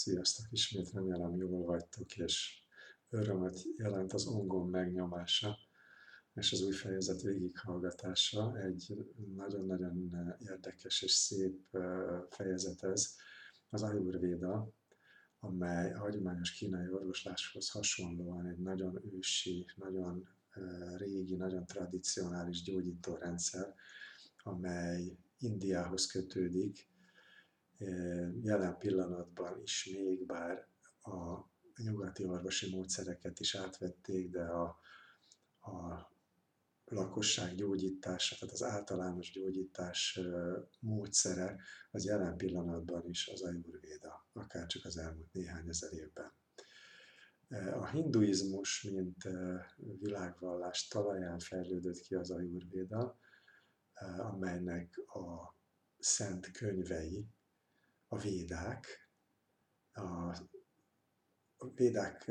Sziasztok! Ismét remélem jól vagytok, és örömet jelent az ongon megnyomása és az új fejezet végighallgatása. Egy nagyon-nagyon érdekes és szép fejezet ez, az Ayurveda, amely a hagyományos kínai orvosláshoz hasonlóan egy nagyon ősi, nagyon régi, nagyon tradicionális gyógyítórendszer, amely Indiához kötődik, jelen pillanatban is még, bár a nyugati orvosi módszereket is átvették, de a, a lakosság gyógyítása, tehát az általános gyógyítás módszere az jelen pillanatban is az Ayurveda, akár csak az elmúlt néhány ezer évben. A hinduizmus, mint világvallás talaján fejlődött ki az Ayurveda, amelynek a szent könyvei, a védák, a védák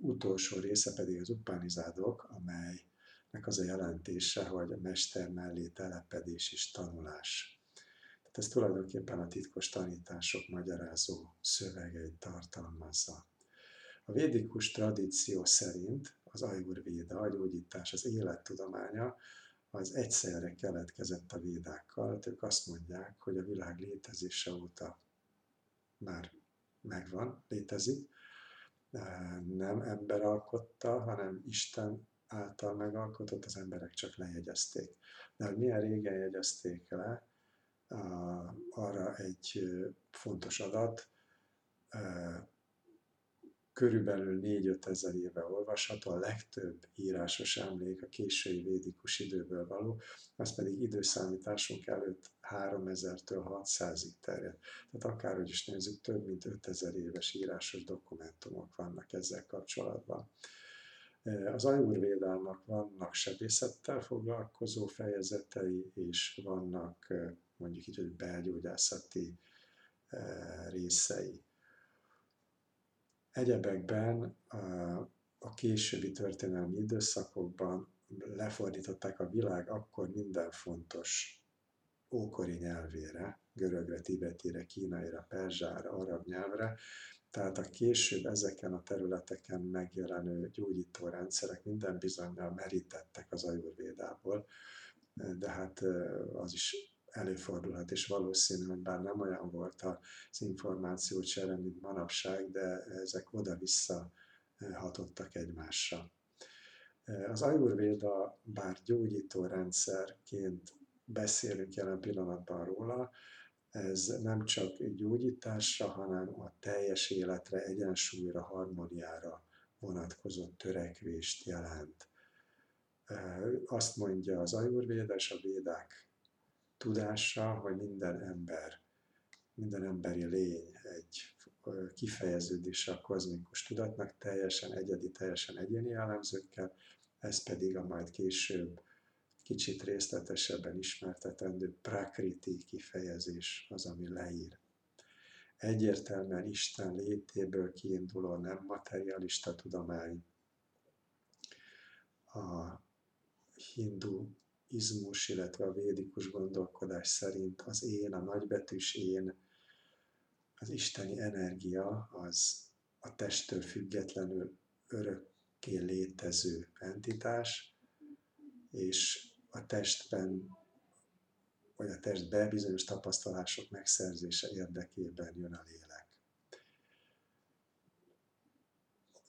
utolsó része pedig az upánizádok, amelynek az a jelentése, hogy a mester mellé telepedés és tanulás. Tehát ez tulajdonképpen a titkos tanítások magyarázó szövegeit tartalmazza. A védikus tradíció szerint az Ayurvéda, a gyógyítás, az élettudománya, az egyszerre keletkezett a védákkal. Ők azt mondják, hogy a világ létezése óta már megvan, létezik, nem ember alkotta, hanem Isten által megalkotott, az emberek csak lejegyezték. De hogy milyen régen jegyezték le, arra egy fontos adat, körülbelül 4-5 ezer éve olvasható, a legtöbb írásos emlék a késői védikus időből való, az pedig időszámításunk előtt 3000-től 600-ig terjed. Tehát akárhogy is nézzük, több mint 5000 éves írásos dokumentumok vannak ezzel kapcsolatban. Az ajurvédának vannak sebészettel foglalkozó fejezetei, és vannak mondjuk így, hogy belgyógyászati részei. Egyebekben a későbbi történelmi időszakokban lefordították a világ akkor minden fontos ókori nyelvére, görögre, tibetire, kínaira, perzsára, arab nyelvre, tehát a később ezeken a területeken megjelenő gyógyító rendszerek minden bizonyal merítettek az ajurvédából, de hát az is előfordulhat, és valószínű, hogy bár nem olyan volt az információ csere, mint manapság, de ezek oda-vissza hatottak egymásra. Az Ayurveda, bár gyógyító rendszerként beszélünk jelen pillanatban róla, ez nem csak gyógyításra, hanem a teljes életre, egyensúlyra, harmóniára vonatkozó törekvést jelent. Azt mondja az Ayurveda és a védák tudása, hogy minden ember, minden emberi lény egy kifejeződés a kozmikus tudatnak teljesen egyedi, teljesen egyéni jellemzőkkel, ez pedig a majd később kicsit részletesebben ismertetendő prakriti kifejezés az, ami leír. Egyértelműen Isten létéből kiinduló nem materialista tudomány, a hindu izmus, illetve a védikus gondolkodás szerint az én, a nagybetűs én, az isteni energia, az a testtől függetlenül örökké létező entitás, és a testben, vagy a testbe bizonyos tapasztalások megszerzése érdekében jön a lélek.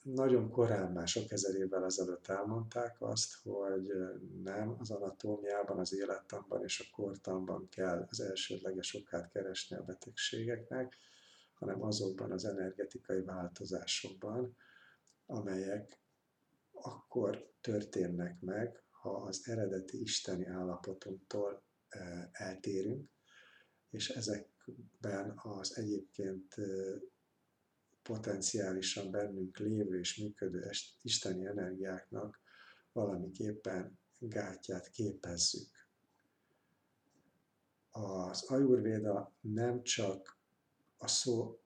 Nagyon korán, már sok ezer évvel ezelőtt elmondták azt, hogy nem az anatómiában, az élettanban és a kortanban kell az elsődleges okát keresni a betegségeknek, hanem azokban az energetikai változásokban, amelyek akkor történnek meg, ha az eredeti isteni állapotunktól eltérünk, és ezekben az egyébként potenciálisan bennünk lévő és működő isteni energiáknak valamiképpen gátját képezzük. Az ajurvéda nem csak a szó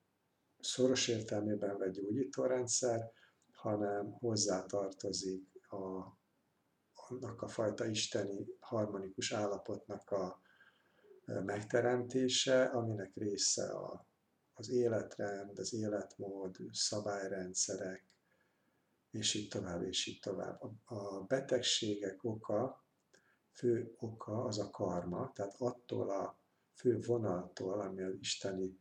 szoros értelmében vett gyógyítórendszer, hanem hozzátartozik a, annak a fajta isteni harmonikus állapotnak a megteremtése, aminek része a az életrend, az életmód, szabályrendszerek, és így tovább, és így tovább. A betegségek oka, fő oka az a karma, tehát attól a fő vonaltól, ami az isteni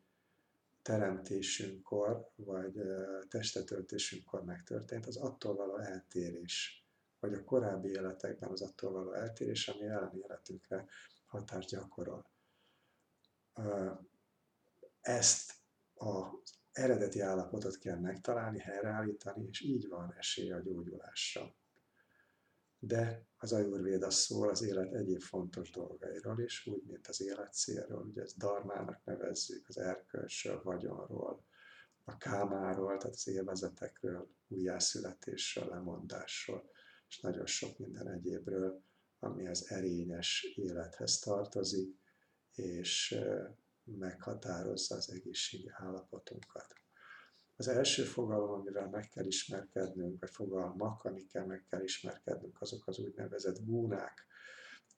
teremtésünkkor, vagy testetöltésünkkor megtörtént, az attól való eltérés, vagy a korábbi életekben az attól való eltérés, ami jelen életünkre hatást gyakorol. Ezt az eredeti állapotot kell megtalálni, helyreállítani, és így van esély a gyógyulásra. De az ajurvéda szól az élet egyéb fontos dolgairól is, úgy, mint az élet célról, ugye ezt darmának nevezzük, az erkölcsről, vagyonról, a kámáról, tehát az élvezetekről, újjászületésről, lemondásról, és nagyon sok minden egyébről, ami az erényes élethez tartozik, és meghatározza az egészségi állapotunkat. Az első fogalom, amivel meg kell ismerkednünk, vagy fogalmak, amikkel meg kell ismerkednünk, azok az úgynevezett gúnák,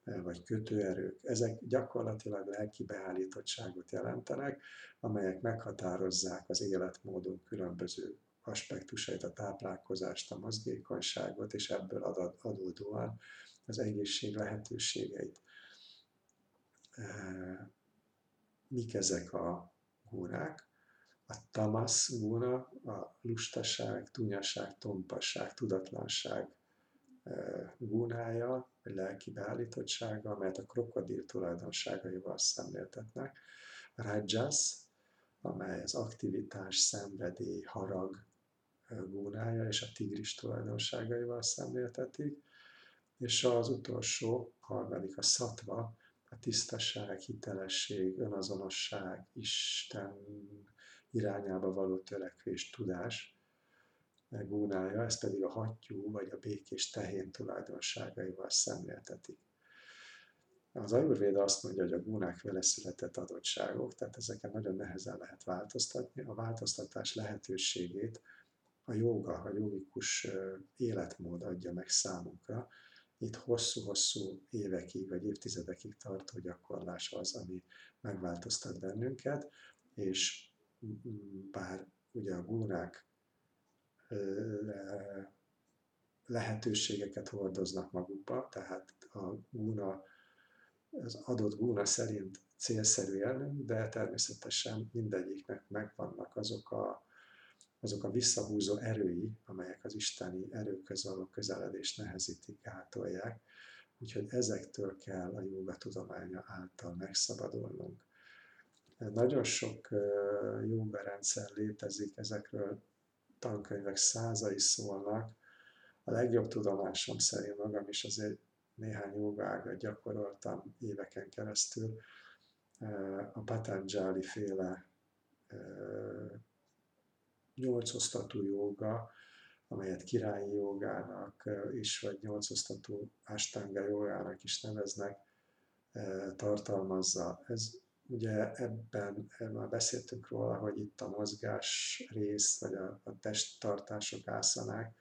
vagy kötőerők. Ezek gyakorlatilag lelki beállítottságot jelentenek, amelyek meghatározzák az életmódunk különböző aspektusait, a táplálkozást, a mozgékonyságot, és ebből adódóan az egészség lehetőségeit mik ezek a gúnák. A tamasz guna, a lustaság, tunyaság, tompasság, tudatlanság e, gúnája, vagy lelki beállítottsága, amelyet a krokodil tulajdonságaival szemléltetnek. Rajas, amely az aktivitás, szenvedély, harag e, gúnája és a tigris tulajdonságaival szemléltetik. És az utolsó, harmadik, a szatva, a tisztaság, hitelesség, önazonosság, Isten irányába való törekvés, tudás gúnája, ez pedig a hattyú vagy a békés tehén tulajdonságaival szemléltetik. Az Ayurvéda azt mondja, hogy a gúnák vele született adottságok, tehát ezeken nagyon nehezen lehet változtatni. A változtatás lehetőségét a joga, a jogikus életmód adja meg számunkra, itt hosszú-hosszú évekig vagy évtizedekig tartó gyakorlás az, ami megváltoztat bennünket, és bár ugye a gúrák lehetőségeket hordoznak magukba, tehát a gúna, az adott gúna szerint célszerű élnünk, de természetesen mindegyiknek megvannak azok a azok a visszahúzó erői, amelyek az isteni erőköz való közeledést nehezítik, gátolják. Úgyhogy ezektől kell a jóga tudománya által megszabadulnunk. Nagyon sok jóga rendszer létezik, ezekről tankönyvek százai szólnak. A legjobb tudomásom szerint magam is azért néhány jogágat gyakoroltam éveken keresztül. A Patanjali féle nyolcosztatú joga, amelyet királyi jogának is, vagy nyolcosztatú ástanga jogának is neveznek, tartalmazza. Ez ugye ebben már beszéltünk róla, hogy itt a mozgás rész, vagy a, a testtartások, ászanák,